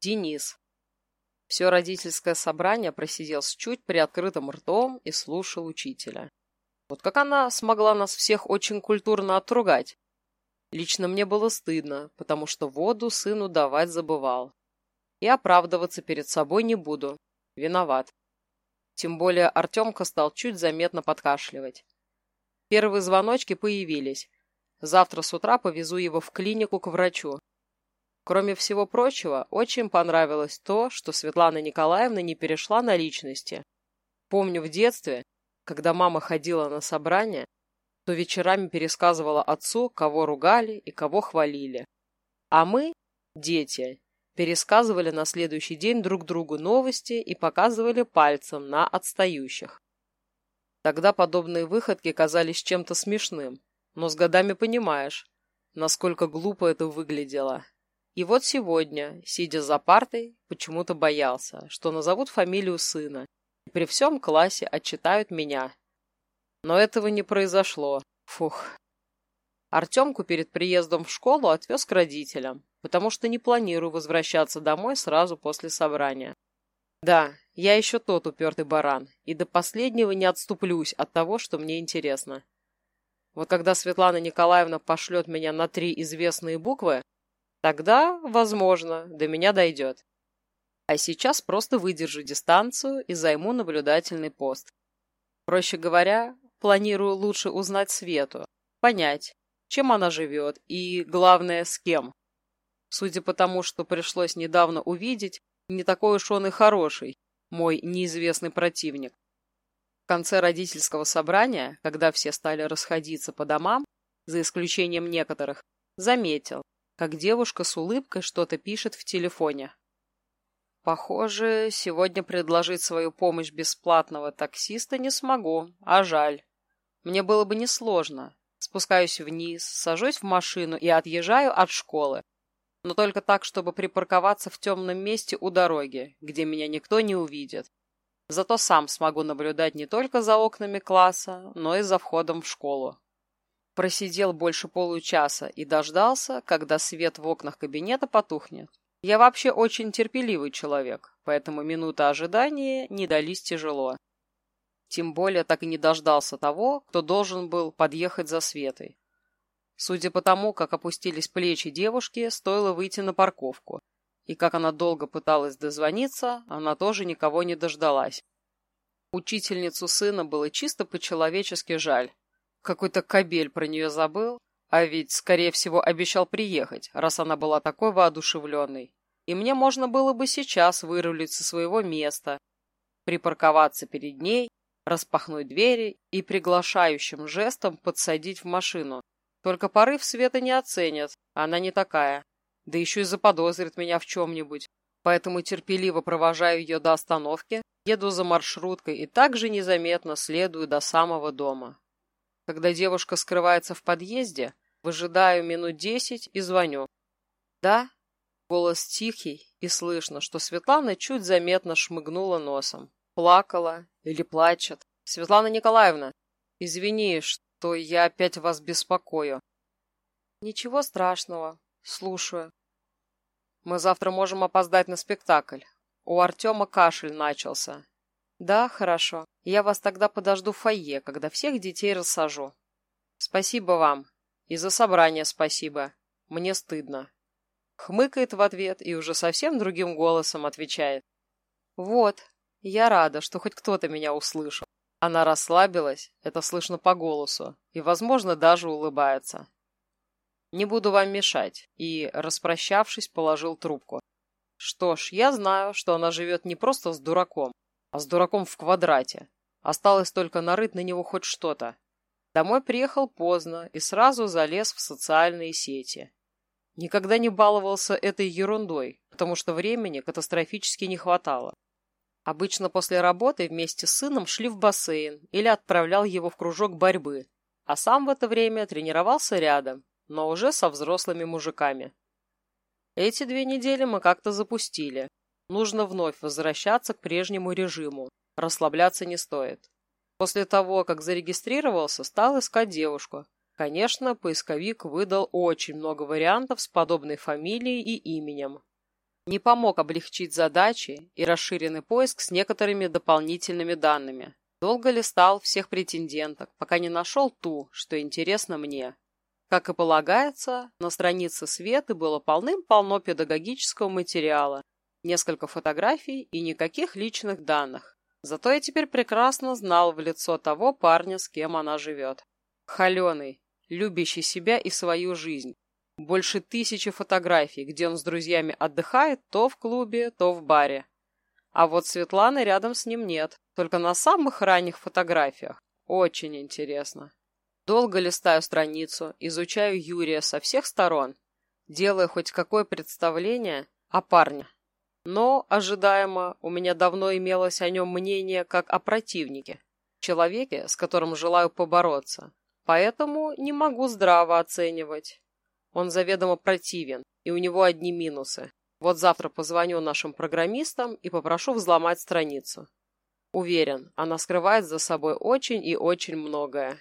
Денис. Все родительское собрание просидел с чуть приоткрытым ртом и слушал учителя. Вот как она смогла нас всех очень культурно отругать. Лично мне было стыдно, потому что воду сыну давать забывал. И оправдываться перед собой не буду. Виноват. Тем более Артемка стал чуть заметно подкашливать. Первые звоночки появились. Завтра с утра повезу его в клинику к врачу. Кроме всего прочего, очень понравилось то, что Светлана Николаевна не перешла на личности. Помню в детстве, когда мама ходила на собрания, то вечерами пересказывала отцу, кого ругали и кого хвалили. А мы, дети, пересказывали на следующий день друг другу новости и показывали пальцем на отстающих. Тогда подобные выходки казались чем-то смешным, но с годами понимаешь, насколько глупо это выглядело. И вот сегодня, сидя за партой, почему-то боялся, что назовут фамилию сына, и при всем классе отчитают меня. Но этого не произошло. Фух. Артемку перед приездом в школу отвез к родителям, потому что не планирую возвращаться домой сразу после собрания. Да, я еще тот упертый баран, и до последнего не отступлюсь от того, что мне интересно. Вот когда Светлана Николаевна пошлет меня на три известные буквы, Тогда, возможно, до меня дойдет. А сейчас просто выдержу дистанцию и займу наблюдательный пост. Проще говоря, планирую лучше узнать Свету, понять, чем она живет и, главное, с кем. Судя по тому, что пришлось недавно увидеть, не такой уж он и хороший, мой неизвестный противник. В конце родительского собрания, когда все стали расходиться по домам, за исключением некоторых, заметил, как девушка с улыбкой что-то пишет в телефоне. Похоже, сегодня предложить свою помощь бесплатного таксиста не смогу, а жаль. Мне было бы несложно. Спускаюсь вниз, сажусь в машину и отъезжаю от школы. Но только так, чтобы припарковаться в темном месте у дороги, где меня никто не увидит. Зато сам смогу наблюдать не только за окнами класса, но и за входом в школу. Просидел больше получаса и дождался, когда свет в окнах кабинета потухнет. Я вообще очень терпеливый человек, поэтому минуты ожидания не дались тяжело. Тем более так и не дождался того, кто должен был подъехать за Светой. Судя по тому, как опустились плечи девушки, стоило выйти на парковку. И как она долго пыталась дозвониться, она тоже никого не дождалась. Учительницу сына было чисто по-человечески жаль. Какой-то кобель про нее забыл, а ведь, скорее всего, обещал приехать, раз она была такой воодушевленной. И мне можно было бы сейчас вырулить со своего места, припарковаться перед ней, распахнуть двери и приглашающим жестом подсадить в машину. Только порыв Света не оценят, она не такая. Да еще и заподозрит меня в чем-нибудь. Поэтому терпеливо провожаю ее до остановки, еду за маршруткой и также незаметно следую до самого дома. Когда девушка скрывается в подъезде, выжидаю минут десять и звоню. «Да?» Голос тихий, и слышно, что Светлана чуть заметно шмыгнула носом. Плакала или плачет. «Светлана Николаевна, извини, что я опять вас беспокою». «Ничего страшного. Слушаю». «Мы завтра можем опоздать на спектакль. У Артема кашель начался. Да, хорошо. Я вас тогда подожду в фойе, когда всех детей рассажу. Спасибо вам. И за собрание спасибо. Мне стыдно. Хмыкает в ответ и уже совсем другим голосом отвечает. Вот, я рада, что хоть кто-то меня услышал. Она расслабилась, это слышно по голосу, и, возможно, даже улыбается. Не буду вам мешать, и, распрощавшись, положил трубку. Что ж, я знаю, что она живет не просто с дураком, а с дураком в квадрате. Осталось только нарыть на него хоть что-то. Домой приехал поздно и сразу залез в социальные сети. Никогда не баловался этой ерундой, потому что времени катастрофически не хватало. Обычно после работы вместе с сыном шли в бассейн или отправлял его в кружок борьбы, а сам в это время тренировался рядом, но уже со взрослыми мужиками. Эти две недели мы как-то запустили, Нужно вновь возвращаться к прежнему режиму. Расслабляться не стоит. После того, как зарегистрировался, стал искать девушку. Конечно, поисковик выдал очень много вариантов с подобной фамилией и именем. не помог облегчить задачи и расширенный поиск с некоторыми дополнительными данными. Долго листал всех претенденток, пока не нашел ту, что интересно мне. Как и полагается, на странице Светы было полным-полно педагогического материала, несколько фотографий и никаких личных данных. Зато я теперь прекрасно знал в лицо того парня, с кем она живет. Холеный, любящий себя и свою жизнь. Больше тысячи фотографий, где он с друзьями отдыхает то в клубе, то в баре. А вот Светланы рядом с ним нет, только на самых ранних фотографиях. Очень интересно. Долго листаю страницу, изучаю Юрия со всех сторон, делая хоть какое представление о парне. Но, ожидаемо, у меня давно имелось о нем мнение как о противнике, человеке, с которым желаю побороться. Поэтому не могу здраво оценивать. Он заведомо противен, и у него одни минусы. Вот завтра позвоню нашим программистам и попрошу взломать страницу. Уверен, она скрывает за собой очень и очень многое.